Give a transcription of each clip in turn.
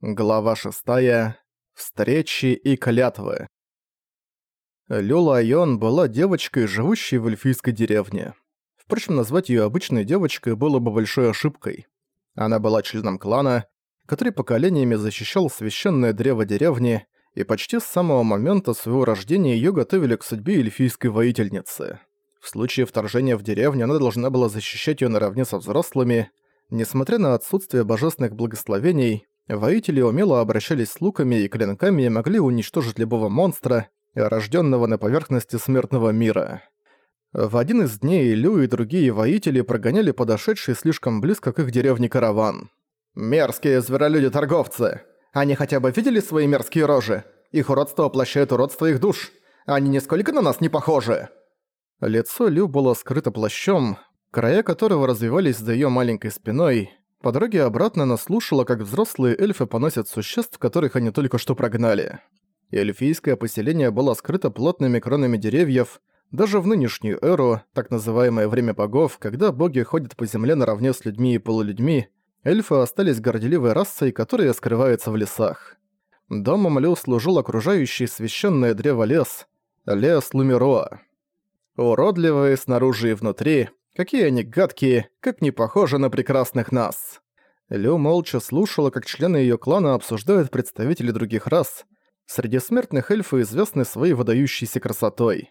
Глава 6. Встречи и клятвы. Люла Айон была девочкой, живущей в эльфийской деревне. Впрочем, назвать её обычной девочкой было бы большой ошибкой. Она была членом клана, который поколениями защищал священное древо деревни, и почти с самого момента своего рождения её готовили к судьбе эльфийской воительницы. В случае вторжения в деревню она должна была защищать её наравне со взрослыми. Несмотря на отсутствие божественных благословений, Воители умело обращались с луками и клинками и могли уничтожить любого монстра, рожденного на поверхности смертного мира. В один из дней Лю и другие воители прогоняли подошедший слишком близко к их деревне караван. «Мерзкие зверолюди-торговцы! Они хотя бы видели свои мерзкие рожи? Их уродство воплощает уродство их душ. Они нисколько на нас не похожи!» Лицо Лю было скрыто плащом, края которого развивались за её маленькой спиной, по дороге обратно она слушала, как взрослые эльфы поносят существ, которых они только что прогнали. эльфийское поселение было скрыто плотными кронами деревьев, даже в нынешнюю эру, так называемое время богов, когда боги ходят по земле наравне с людьми и полулюдьми, эльфы остались горделивой расой, которая скрывается в лесах. Домом Лю служил окружающий священное древо лес, лес Лумероа. Уродливые снаружи и внутри, Какие они гадкие, как не похожи на прекрасных нас. Лю молча слушала, как члены её клана обсуждают представителей других рас. Среди смертных эльфы известны своей выдающейся красотой.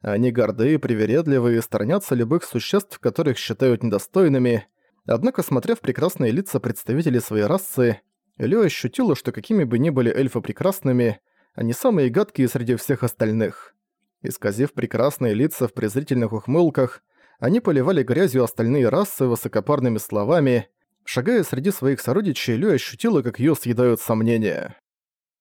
Они горды, привередливы и сторонятся любых существ, которых считают недостойными. Однако, смотря в прекрасные лица представителей своей расы, Лю ощутила, что какими бы ни были эльфы прекрасными, они самые гадкие среди всех остальных. Исказив прекрасные лица в презрительных ухмылках, они поливали грязью остальные расы высокопарными словами. Шагая среди своих сородичей, Лю ощутила, как её съедают сомнения.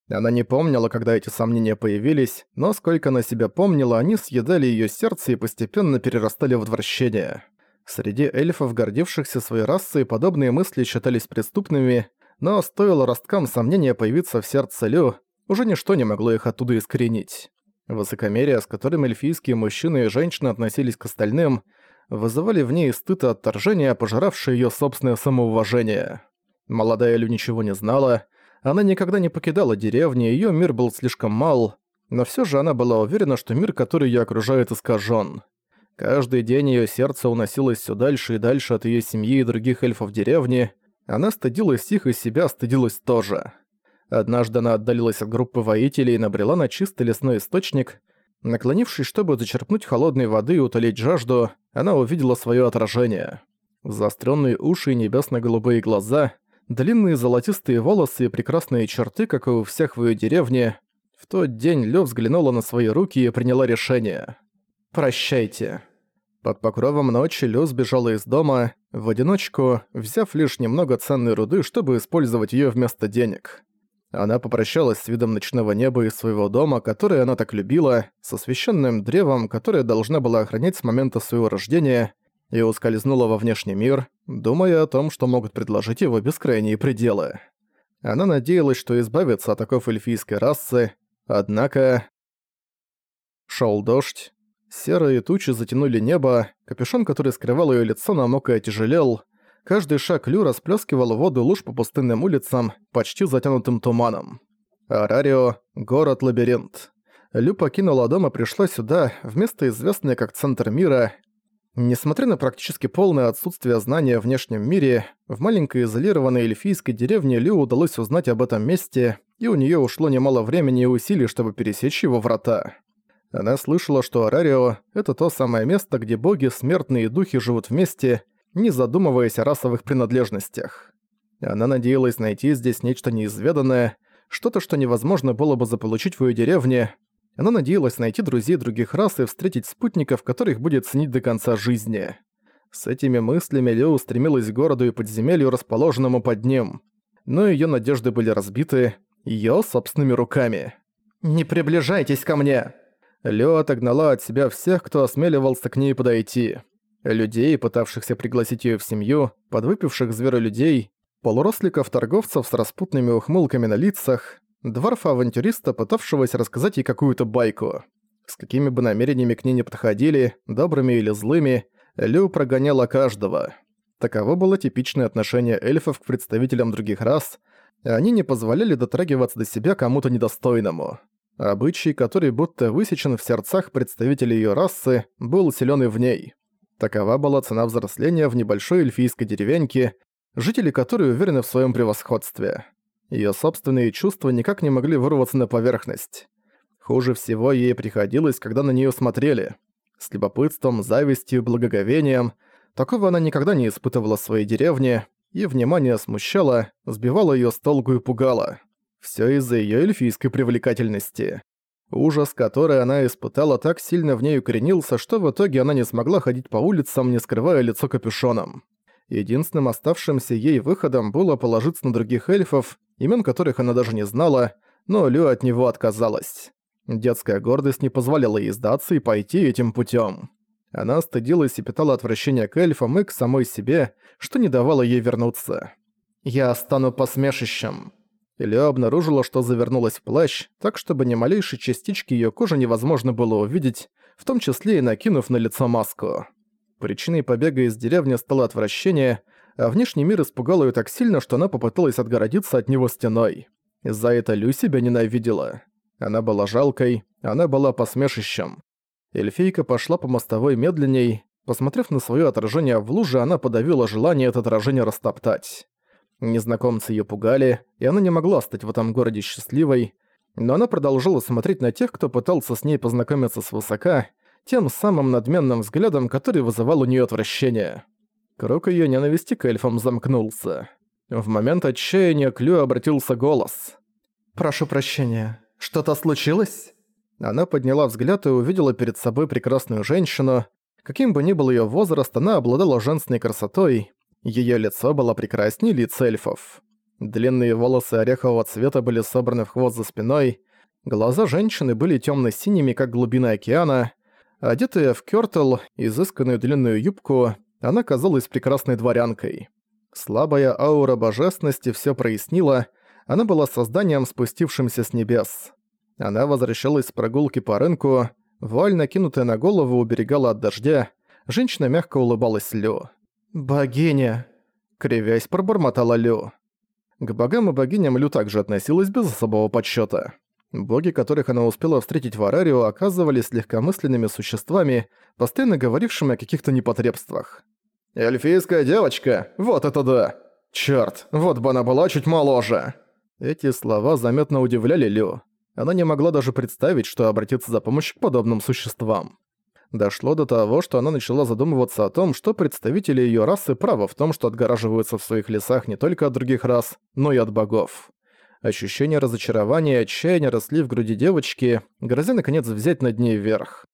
Она не помнила, когда эти сомнения появились, но сколько она себя помнила, они съедали её сердце и постепенно перерастали в отвращение. Среди эльфов, гордившихся своей расой, подобные мысли считались преступными, но стоило росткам сомнения появиться в сердце Лю, уже ничто не могло их оттуда искоренить. Высокомерие, с которым эльфийские мужчины и женщины относились к остальным – вызывали в ней стыд и отторжение, пожиравшее её собственное самоуважение. Молодая Лю ничего не знала, она никогда не покидала деревни, её мир был слишком мал, но всё же она была уверена, что мир, который её окружает, искажён. Каждый день её сердце уносилось всё дальше и дальше от её семьи и других эльфов деревни, она стыдилась их и себя стыдилась тоже. Однажды она отдалилась от группы воителей и набрела на чистый лесной источник, Наклонившись, чтобы зачерпнуть холодной воды и утолить жажду, она увидела своё отражение. Заострённые уши и небесно-голубые глаза, длинные золотистые волосы и прекрасные черты, как и у всех в её деревне. В тот день Лё взглянула на свои руки и приняла решение. «Прощайте». Под покровом ночи Лё сбежала из дома, в одиночку, взяв лишь немного ценной руды, чтобы использовать её вместо денег. Она попрощалась с видом ночного неба из своего дома, который она так любила, со священным древом, которое должна была охранять с момента своего рождения, и ускользнула во внешний мир, думая о том, что могут предложить его бескрайние пределы. Она надеялась, что избавится от такой эльфийской расы, однако... Шел дождь, серые тучи затянули небо, капюшон, который скрывал ее лицо, намок и отяжелел, Каждый шаг Лю расплескивал воду луж по пустынным улицам, почти затянутым туманом. Арарио — город-лабиринт. Лю покинула дом и пришла сюда, в место известное как Центр мира. Несмотря на практически полное отсутствие знания о внешнем мире, в маленькой изолированной эльфийской деревне Лю удалось узнать об этом месте, и у нее ушло немало времени и усилий, чтобы пересечь его врата. Она слышала, что Арарио — это то самое место, где боги, смертные и духи живут вместе — не задумываясь о расовых принадлежностях. Она надеялась найти здесь нечто неизведанное, что-то, что невозможно было бы заполучить в ее деревне. Она надеялась найти друзей других рас и встретить спутников, которых будет ценить до конца жизни. С этими мыслями Лео стремилась к городу и подземелью, расположенному под ним. Но ее надежды были разбиты ее собственными руками. «Не приближайтесь ко мне!» Лео отогнала от себя всех, кто осмеливался к ней подойти людей, пытавшихся пригласить её в семью, подвыпивших зверолюдей, полуросликов-торговцев с распутными ухмылками на лицах, дворфа-авантюриста, пытавшегося рассказать ей какую-то байку. С какими бы намерениями к ней не подходили, добрыми или злыми, Лю прогоняла каждого. Таково было типичное отношение эльфов к представителям других рас. Они не позволяли дотрагиваться до себя кому-то недостойному. Обычай, который будто высечен в сердцах представителей ее расы, был силен и в ней. Такова была цена взросления в небольшой эльфийской деревеньке, жители которой уверены в своем превосходстве. Ее собственные чувства никак не могли вырваться на поверхность. Хуже всего ей приходилось, когда на нее смотрели. С любопытством, завистью, благоговением. Такого она никогда не испытывала в своей деревне, и внимание смущало, сбивало ее с толку и пугало. Все из-за ее эльфийской привлекательности. Ужас, который она испытала, так сильно в ней укоренился, что в итоге она не смогла ходить по улицам, не скрывая лицо капюшоном. Единственным оставшимся ей выходом было положиться на других эльфов, имен которых она даже не знала, но Лю от него отказалась. Детская гордость не позволяла ей сдаться и пойти этим путем. Она стыдилась и питала отвращение к эльфам и к самой себе, что не давало ей вернуться. «Я стану посмешищем». Лю обнаружила, что завернулась в плащ, так чтобы ни малейшей частички её кожи невозможно было увидеть, в том числе и накинув на лицо маску. Причиной побега из деревни стало отвращение, а внешний мир испугал её так сильно, что она попыталась отгородиться от него стеной. За это Лю себя ненавидела. Она была жалкой, она была посмешищем. Эльфийка пошла по мостовой медленней. Посмотрев на своё отражение в луже, она подавила желание это отражение растоптать. Незнакомцы её пугали, и она не могла стать в этом городе счастливой, но она продолжала смотреть на тех, кто пытался с ней познакомиться свысока, тем самым надменным взглядом, который вызывал у неё отвращение. Круг её ненависти к эльфам замкнулся. В момент отчаяния к Лю обратился голос. «Прошу прощения, что-то случилось?» Она подняла взгляд и увидела перед собой прекрасную женщину. Каким бы ни был её возраст, она обладала женственной красотой, Её лицо было прекраснее лиц эльфов. Длинные волосы орехового цвета были собраны в хвост за спиной, глаза женщины были тёмно-синими, как глубина океана, одетая в кёртл, изысканную длинную юбку, она казалась прекрасной дворянкой. Слабая аура божественности всё прояснила, она была созданием, спустившимся с небес. Она возвращалась с прогулки по рынку, вуаль, накинутая на голову, уберегала от дождя, женщина мягко улыбалась Лю. «Богиня!» — кривясь пробормотала Лю. К богам и богиням Лю также относилась без особого подсчёта. Боги, которых она успела встретить в Арарио, оказывались легкомысленными существами, постоянно говорившими о каких-то непотребствах. «Эльфийская девочка? Вот это да! Чёрт, вот бы она была чуть моложе!» Эти слова заметно удивляли Лю. Она не могла даже представить, что обратиться за помощью к подобным существам дошло до того, что она начала задумываться о том, что представители её расы правы в том, что отгораживаются в своих лесах не только от других рас, но и от богов. Ощущение разочарования и отчаяния росли в груди девочки, грозя наконец взять над ней верх.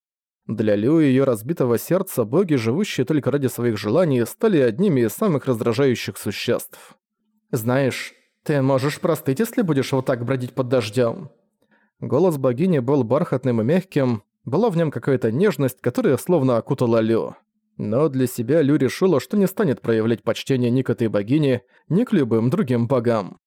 Для Лю и её разбитого сердца боги, живущие только ради своих желаний, стали одними из самых раздражающих существ. «Знаешь, ты можешь простыть, если будешь вот так бродить под дождём». Голос богини был бархатным и мягким, была в нем какая-то нежность, которая словно окутала Лю. Но для себя Лю решила, что не станет проявлять почтение ни к этой богине, ни к любым другим богам.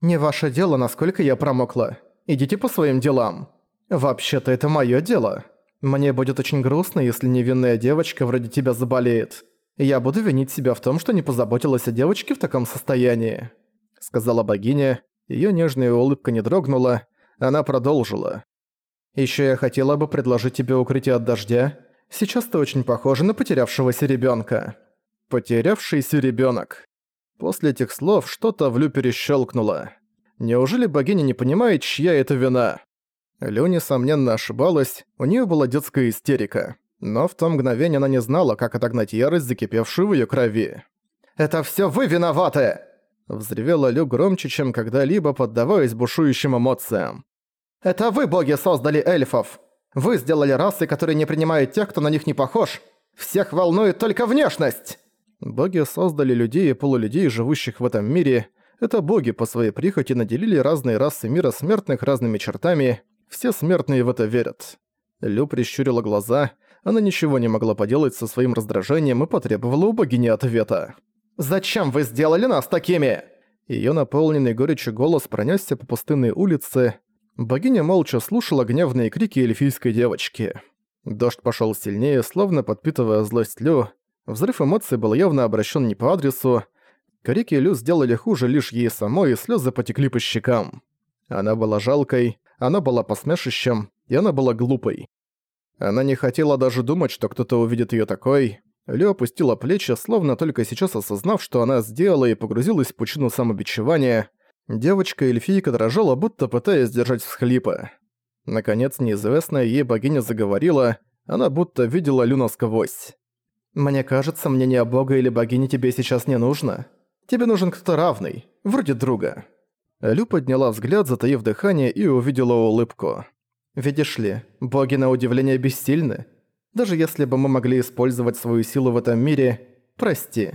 «Не ваше дело, насколько я промокла. Идите по своим делам. Вообще-то это моё дело. Мне будет очень грустно, если невинная девочка вроде тебя заболеет. Я буду винить себя в том, что не позаботилась о девочке в таком состоянии», — сказала богиня. Её нежная улыбка не дрогнула. Она продолжила. Ещё я хотела бы предложить тебе укрытие от дождя. Сейчас ты очень похожа на потерявшегося ребёнка». «Потерявшийся ребёнок». После этих слов что-то в Лю перещёлкнуло. Неужели богиня не понимает, чья это вина? Лю, несомненно, ошибалась, у неё была детская истерика. Но в то мгновение она не знала, как отогнать ярость, закипевшую в её крови. «Это всё вы виноваты!» Взревела Лю громче, чем когда-либо, поддаваясь бушующим эмоциям. Это вы, боги, создали эльфов! Вы сделали расы, которые не принимают тех, кто на них не похож! Всех волнует только внешность!» Боги создали людей и полулюдей, живущих в этом мире. Это боги по своей прихоти наделили разные расы мира смертных разными чертами. Все смертные в это верят. Лю прищурила глаза. Она ничего не могла поделать со своим раздражением и потребовала у богини ответа. «Зачем вы сделали нас такими?» Её наполненный горечью голос пронёсся по пустынной улице. Богиня молча слушала гневные крики эльфийской девочки. Дождь пошёл сильнее, словно подпитывая злость Лю. Взрыв эмоций был явно обращен не по адресу. Крики Лю сделали хуже лишь ей самой, и слезы потекли по щекам. Она была жалкой, она была посмешищем, и она была глупой. Она не хотела даже думать, что кто-то увидит её такой. Лю опустила плечи, словно только сейчас осознав, что она сделала и погрузилась в пучину самобичевания. Девочка-эльфийка дрожала, будто пытаясь сдержать всхлипы. Наконец, неизвестная ей богиня заговорила, она будто видела Лю насквозь. «Мне кажется, мнение бога или богини тебе сейчас не нужно. Тебе нужен кто-то равный, вроде друга». Лю подняла взгляд, затаив дыхание, и увидела улыбку. «Видишь ли, боги на удивление бессильны. Даже если бы мы могли использовать свою силу в этом мире, прости».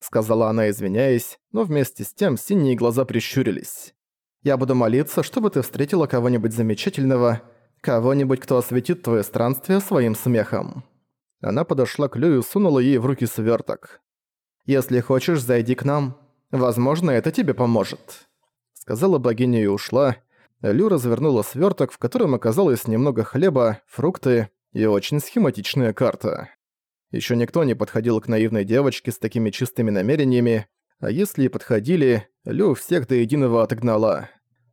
Сказала она, извиняясь, но вместе с тем синие глаза прищурились. «Я буду молиться, чтобы ты встретила кого-нибудь замечательного, кого-нибудь, кто осветит твое странствие своим смехом». Она подошла к Лю и сунула ей в руки сверток. «Если хочешь, зайди к нам. Возможно, это тебе поможет». Сказала богиня и ушла. Лю развернула сверток, в котором оказалось немного хлеба, фрукты и очень схематичная карта. Еще никто не подходил к наивной девочке с такими чистыми намерениями, а если и подходили, Лю всех до единого отогнала.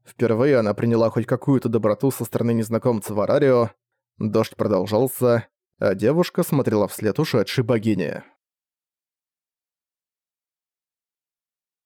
Впервые она приняла хоть какую-то доброту со стороны незнакомца в Арарио. Дождь продолжался, а девушка смотрела вслед ушедшей богине.